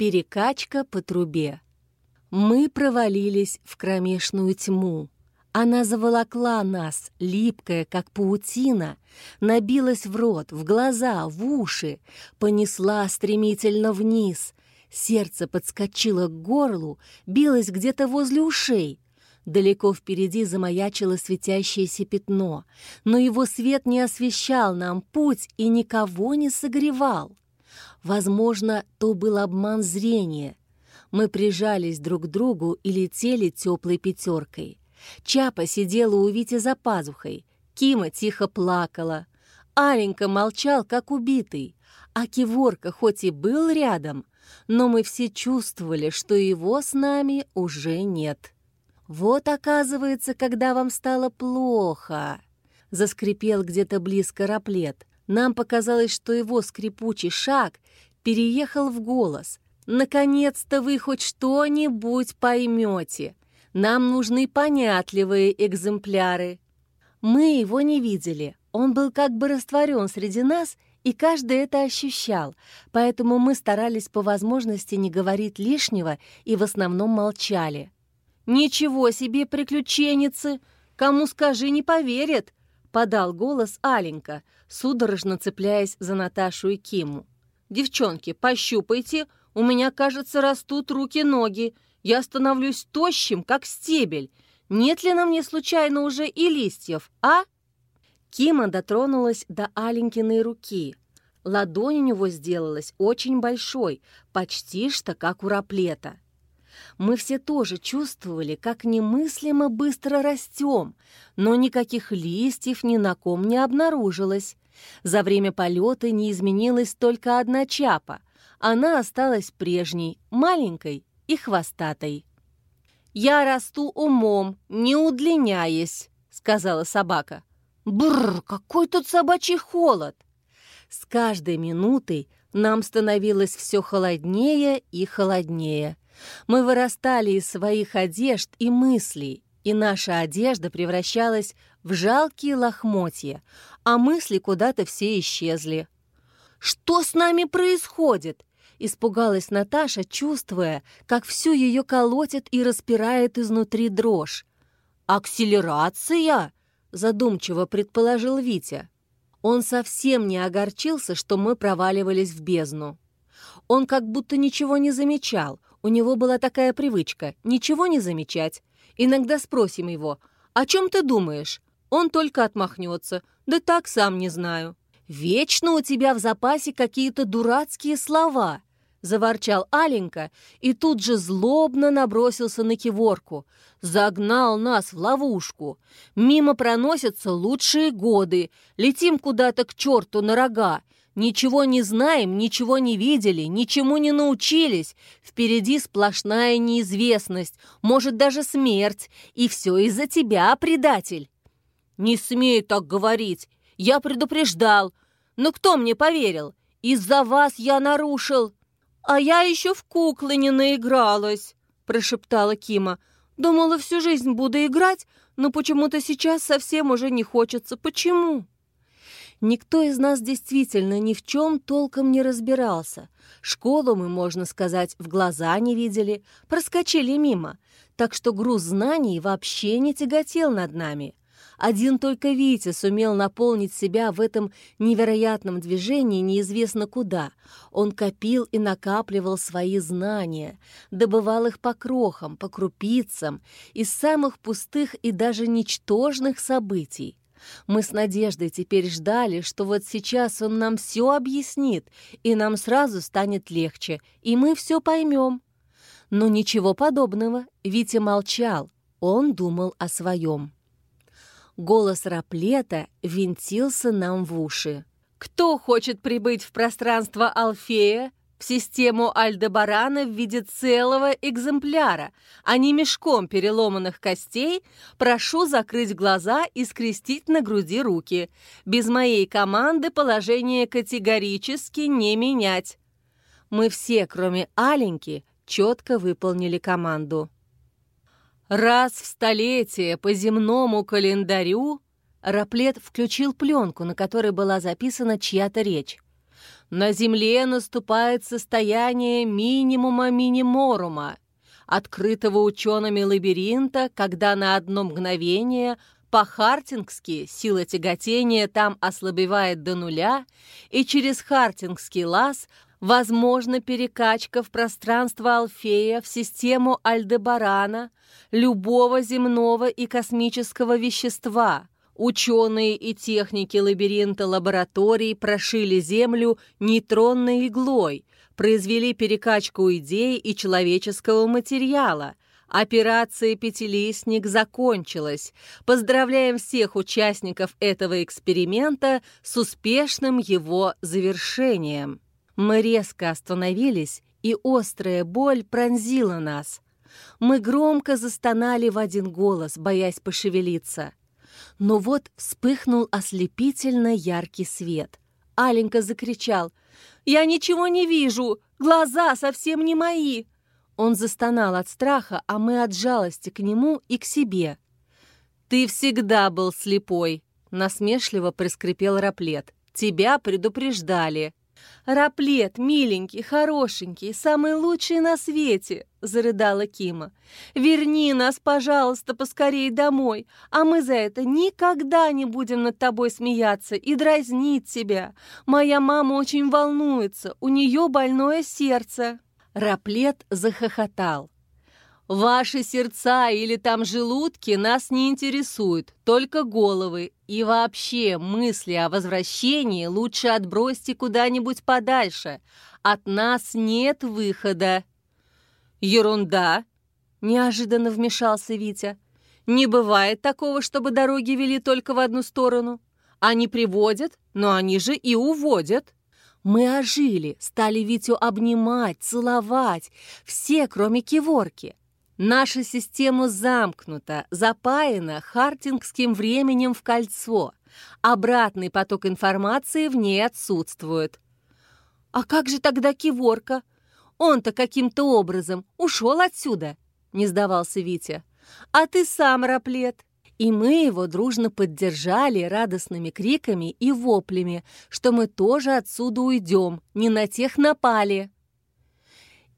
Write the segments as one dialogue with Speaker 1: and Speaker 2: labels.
Speaker 1: Перекачка по трубе. Мы провалились в кромешную тьму. Она заволокла нас, липкая, как паутина, набилась в рот, в глаза, в уши, понесла стремительно вниз. Сердце подскочило к горлу, билось где-то возле ушей. Далеко впереди замаячило светящееся пятно, но его свет не освещал нам путь и никого не согревал. Возможно, то был обман зрения. Мы прижались друг к другу и летели теплой пятеркой. Чапа сидела у Вити за пазухой, Кима тихо плакала. Аленька молчал, как убитый, а Киворка хоть и был рядом, но мы все чувствовали, что его с нами уже нет. «Вот, оказывается, когда вам стало плохо!» Заскрипел где-то близко раплет. Нам показалось, что его скрипучий шаг переехал в голос. «Наконец-то вы хоть что-нибудь поймете!» Нам нужны понятливые экземпляры. Мы его не видели. Он был как бы растворен среди нас, и каждый это ощущал, поэтому мы старались по возможности не говорить лишнего и в основном молчали. «Ничего себе приключенницы! Кому скажи, не поверят!» — подал голос Аленька, судорожно цепляясь за Наташу и Киму. «Девчонки, пощупайте, у меня, кажется, растут руки-ноги. Я становлюсь тощим, как стебель. Нет ли на мне случайно уже и листьев, а?» Кима дотронулась до Аленькиной руки. Ладонь у него сделалась очень большой, почти что как у раплета. Мы все тоже чувствовали, как немыслимо быстро растем, но никаких листьев ни на ком не обнаружилось. За время полета не изменилась только одна чапа. Она осталась прежней, маленькой и хвостатой. «Я расту умом, не удлиняясь», — сказала собака. «Бррр, какой тут собачий холод!» С каждой минутой нам становилось все холоднее и холоднее. Мы вырастали из своих одежд и мыслей, и наша одежда превращалась в жалкие лохмотья, а мысли куда-то все исчезли. «Что с нами происходит?» Испугалась Наташа, чувствуя, как всю ее колотит и распирает изнутри дрожь. «Акселерация?» — задумчиво предположил Витя. Он совсем не огорчился, что мы проваливались в бездну. Он как будто ничего не замечал. У него была такая привычка — ничего не замечать. Иногда спросим его, «О чем ты думаешь?» Он только отмахнется. «Да так, сам не знаю». «Вечно у тебя в запасе какие-то дурацкие слова», — заворчал Аленька и тут же злобно набросился на киворку. Загнал нас в ловушку. Мимо проносятся лучшие годы. Летим куда-то к черту на рога. Ничего не знаем, ничего не видели, ничему не научились. Впереди сплошная неизвестность, может даже смерть. И все из-за тебя, предатель. Не смей так говорить. Я предупреждал. Но кто мне поверил? Из-за вас я нарушил. «А я еще в куклы не наигралась», — прошептала Кима. «Думала, всю жизнь буду играть, но почему-то сейчас совсем уже не хочется. Почему?» Никто из нас действительно ни в чем толком не разбирался. Школу мы, можно сказать, в глаза не видели, проскочили мимо, так что груз знаний вообще не тяготел над нами. Один только Витя сумел наполнить себя в этом невероятном движении неизвестно куда. Он копил и накапливал свои знания, добывал их по крохам, по крупицам, из самых пустых и даже ничтожных событий. Мы с Надеждой теперь ждали, что вот сейчас он нам все объяснит, и нам сразу станет легче, и мы все поймем. Но ничего подобного, Витя молчал, он думал о своем. Голос Раплета винтился нам в уши. «Кто хочет прибыть в пространство Алфея, в систему Альдебарана в виде целого экземпляра, а не мешком переломанных костей, прошу закрыть глаза и скрестить на груди руки. Без моей команды положение категорически не менять». Мы все, кроме Аленьки, четко выполнили команду. Раз в столетие по земному календарю Раплет включил пленку, на которой была записана чья-то речь. На Земле наступает состояние минимума миниморума, открытого учеными лабиринта, когда на одно мгновение по-хартингски сила тяготения там ослабевает до нуля, и через хартингский лаз возможна перекачка в пространство Алфея в систему Альдебарана любого земного и космического вещества. Ученые и техники лабиринта лабораторий прошили Землю нейтронной иглой, произвели перекачку идей и человеческого материала. Операция «Пятилистник» закончилась. Поздравляем всех участников этого эксперимента с успешным его завершением. Мы резко остановились, и острая боль пронзила нас. Мы громко застонали в один голос, боясь пошевелиться. Но вот вспыхнул ослепительно яркий свет. Аленька закричал. «Я ничего не вижу! Глаза совсем не мои!» Он застонал от страха, а мы от жалости к нему и к себе. «Ты всегда был слепой!» — насмешливо проскрипел Раплет. «Тебя предупреждали!» «Раплет, миленький, хорошенький, самый лучший на свете!» — зарыдала Кима. «Верни нас, пожалуйста, поскорей домой, а мы за это никогда не будем над тобой смеяться и дразнить тебя. Моя мама очень волнуется, у нее больное сердце». Раплет захохотал. Ваши сердца или там желудки нас не интересуют, только головы. И вообще мысли о возвращении лучше отбросьте куда-нибудь подальше. От нас нет выхода». «Ерунда!» — неожиданно вмешался Витя. «Не бывает такого, чтобы дороги вели только в одну сторону. Они приводят, но они же и уводят». Мы ожили, стали Витю обнимать, целовать, все, кроме Киворки. Наша система замкнута, запаяна хартингским временем в кольцо. Обратный поток информации в ней отсутствует. «А как же тогда Киворка? Он-то каким-то образом ушел отсюда!» — не сдавался Витя. «А ты сам, Раплет!» И мы его дружно поддержали радостными криками и воплями, что мы тоже отсюда уйдем, не на тех напали.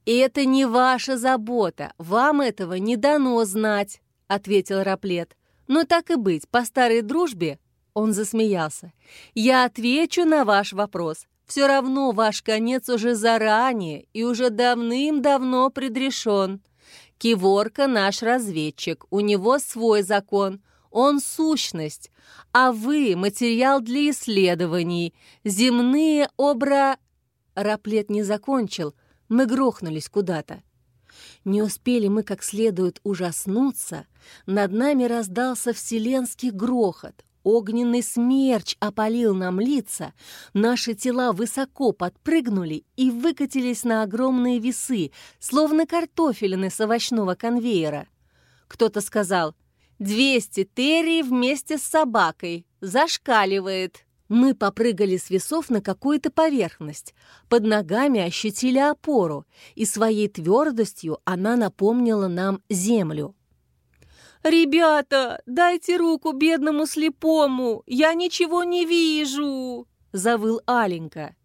Speaker 1: «Это не ваша забота, вам этого не дано знать», — ответил Раплет. «Но так и быть, по старой дружбе...» Он засмеялся. «Я отвечу на ваш вопрос. Все равно ваш конец уже заранее и уже давным-давно предрешен. Киворка наш разведчик, у него свой закон, он сущность, а вы — материал для исследований, земные обра...» Раплет не закончил, мы грохнулись куда-то. Не успели мы как следует ужаснуться, над нами раздался вселенский грохот, огненный смерч опалил нам лица, наши тела высоко подпрыгнули и выкатились на огромные весы, словно картофелины с овощного конвейера. Кто-то сказал «Двести терри вместе с собакой, зашкаливает». Мы попрыгали с весов на какую-то поверхность. Под ногами ощутили опору, и своей твердостью она напомнила нам землю. «Ребята, дайте руку бедному слепому! Я ничего не вижу!» — завыл Аленька.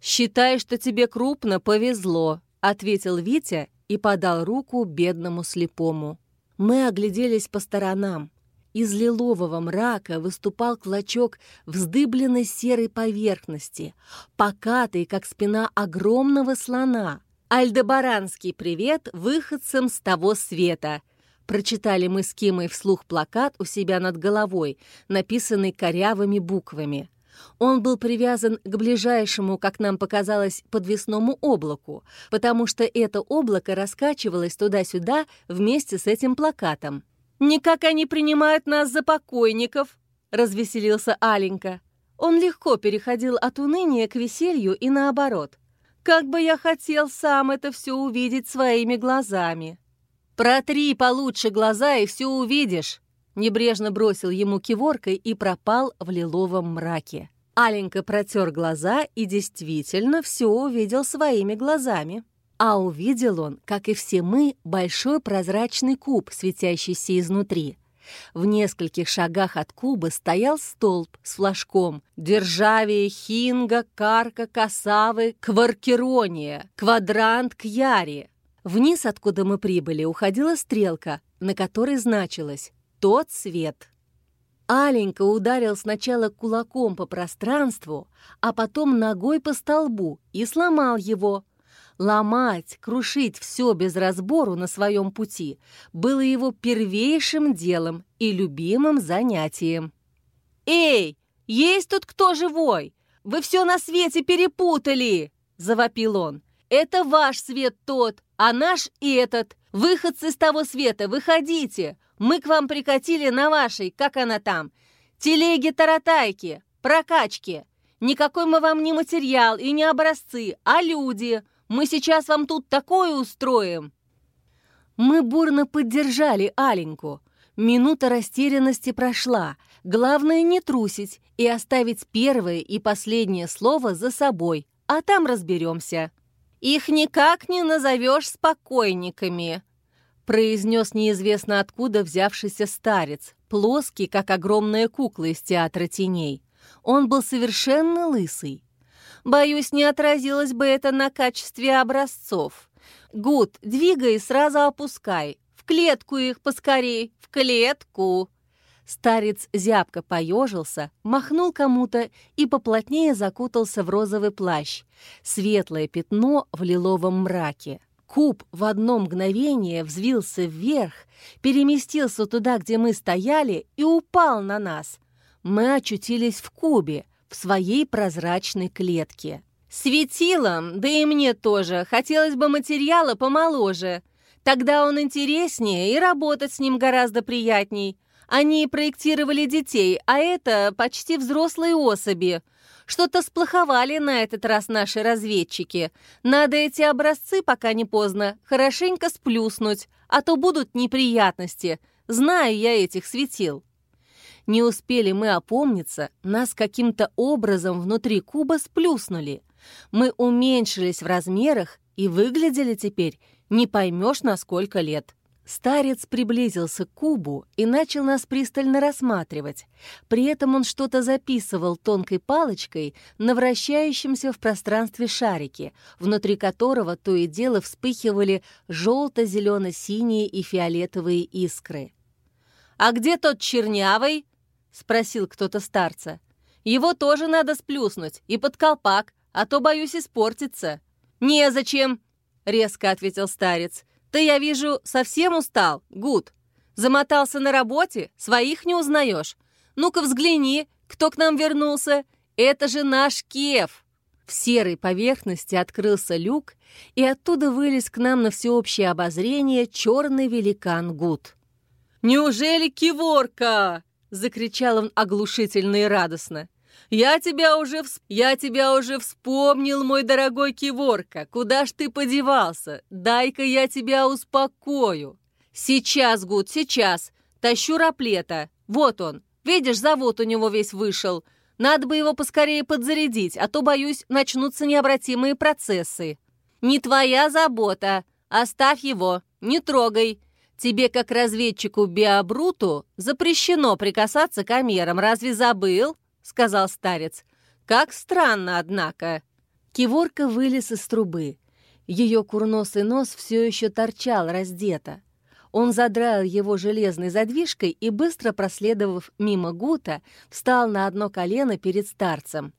Speaker 1: «Считай, что тебе крупно повезло», — ответил Витя и подал руку бедному слепому. Мы огляделись по сторонам. Из лилового мрака выступал клочок вздыбленной серой поверхности, покатый, как спина огромного слона. «Альдебаранский привет выходцам с того света!» Прочитали мы с Кимой вслух плакат у себя над головой, написанный корявыми буквами. Он был привязан к ближайшему, как нам показалось, подвесному облаку, потому что это облако раскачивалось туда-сюда вместе с этим плакатом. «Никак они принимают нас за покойников», — развеселился Аленька. Он легко переходил от уныния к веселью и наоборот. «Как бы я хотел сам это все увидеть своими глазами!» «Протри получше глаза, и все увидишь!» Небрежно бросил ему киворкой и пропал в лиловом мраке. Аленька протер глаза и действительно все увидел своими глазами. А увидел он, как и все мы, большой прозрачный куб, светящийся изнутри. В нескольких шагах от куба стоял столб с флажком «Державие Хинга, Карка, Касавы, Кваркерония, Квадрант Кьяри». Вниз, откуда мы прибыли, уходила стрелка, на которой значилось «Тот свет». Аленька ударил сначала кулаком по пространству, а потом ногой по столбу и сломал его. Ломать, крушить все без разбору на своем пути было его первейшим делом и любимым занятием. «Эй, есть тут кто живой? Вы все на свете перепутали!» – завопил он. «Это ваш свет тот, а наш этот. Выходцы с того света, выходите! Мы к вам прикатили на вашей, как она там, телеге-таратайке, прокачке. Никакой мы вам не материал и не образцы, а люди. Мы сейчас вам тут такое устроим!» Мы бурно поддержали Аленьку. Минута растерянности прошла. Главное не трусить и оставить первое и последнее слово за собой, а там разберемся. «Их никак не назовешь спокойниками», — произнес неизвестно откуда взявшийся старец, плоский, как огромная кукла из театра теней. Он был совершенно лысый. Боюсь, не отразилось бы это на качестве образцов. Гуд, двигай сразу опускай. В клетку их поскорей, в клетку!» Старец зябко поежился, махнул кому-то и поплотнее закутался в розовый плащ. Светлое пятно в лиловом мраке. Куб в одно мгновение взвился вверх, переместился туда, где мы стояли, и упал на нас. Мы очутились в кубе, в своей прозрачной клетке. Светилом, да и мне тоже, хотелось бы материала помоложе. Тогда он интереснее, и работать с ним гораздо приятней. Они проектировали детей, а это почти взрослые особи. Что-то сплоховали на этот раз наши разведчики. Надо эти образцы, пока не поздно, хорошенько сплюснуть, а то будут неприятности. Знаю я этих светил. Не успели мы опомниться, нас каким-то образом внутри куба сплюснули. Мы уменьшились в размерах и выглядели теперь не поймешь на сколько лет. Старец приблизился к кубу и начал нас пристально рассматривать. При этом он что-то записывал тонкой палочкой на вращающемся в пространстве шарике, внутри которого то и дело вспыхивали желто-зелено-синие и фиолетовые искры. «А где тот чернявый?» — спросил кто-то старца. «Его тоже надо сплюснуть и под колпак, а то, боюсь, испортится». «Незачем!» — резко ответил старец. «Ты, я вижу, совсем устал, Гуд. Замотался на работе, своих не узнаешь. Ну-ка взгляни, кто к нам вернулся. Это же наш Кев!» В серой поверхности открылся люк, и оттуда вылез к нам на всеобщее обозрение черный великан Гуд. «Неужели Киворка?» — закричал он оглушительно и радостно. «Я тебя уже, всп... я тебя уже вспомнил, мой дорогой Киворка. Куда ж ты подевался? Дай-ка я тебя успокою. Сейчас, Гуд, сейчас. Тащу раплета. Вот он. Видишь, завод у него весь вышел. Надо бы его поскорее подзарядить, а то, боюсь, начнутся необратимые процессы. Не твоя забота. Оставь его. Не трогай. Тебе, как разведчику Биобруту, запрещено прикасаться к амерам. Разве забыл?» — сказал старец. «Как странно, однако!» Киворка вылез из трубы. Ее курносый нос все еще торчал раздето. Он задрал его железной задвижкой и, быстро проследовав мимо Гута, встал на одно колено перед старцем.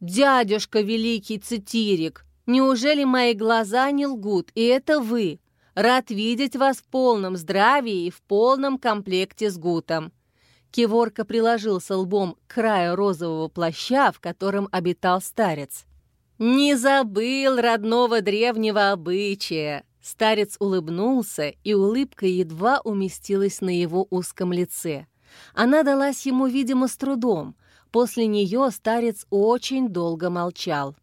Speaker 1: «Дядюшка великий цитирик, неужели мои глаза не лгут, и это вы? Рад видеть вас в полном здравии и в полном комплекте с Гутом. Киворка приложился лбом к краю розового плаща, в котором обитал старец. «Не забыл родного древнего обычая!» Старец улыбнулся, и улыбка едва уместилась на его узком лице. Она далась ему, видимо, с трудом. После нее старец очень долго молчал.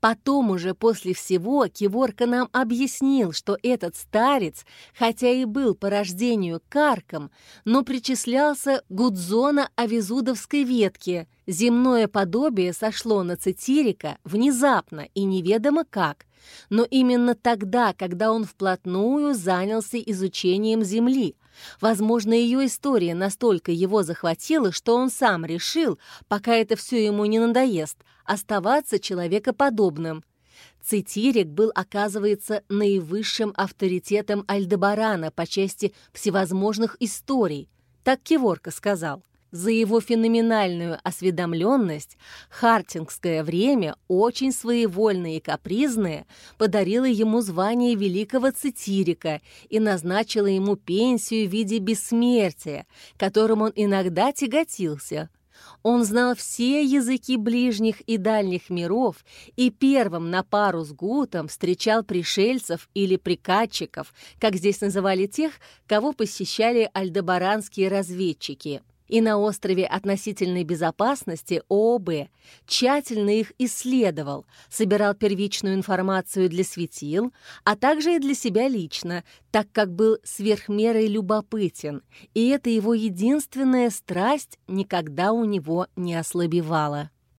Speaker 1: Потом уже после всего Киворка нам объяснил, что этот старец, хотя и был по рождению карком, но причислялся к Гудзона-Авизудовской ветке. Земное подобие сошло на Цитирика внезапно и неведомо как, но именно тогда, когда он вплотную занялся изучением Земли, Возможно, ее история настолько его захватила, что он сам решил, пока это все ему не надоест, оставаться человекоподобным. Цитирик был, оказывается, наивысшим авторитетом Альдебарана по части всевозможных историй, так Киворка сказал. За его феноменальную осведомленность хартингское время, очень своевольное и капризное, подарило ему звание великого цитирика и назначило ему пенсию в виде бессмертия, которым он иногда тяготился. Он знал все языки ближних и дальних миров и первым на пару с Гутом встречал пришельцев или прикатчиков, как здесь называли тех, кого посещали альдебаранские разведчики и на острове относительной безопасности ООБ тщательно их исследовал, собирал первичную информацию для светил, а также и для себя лично, так как был сверхмерой любопытен, и эта его единственная страсть никогда у него не ослабевала.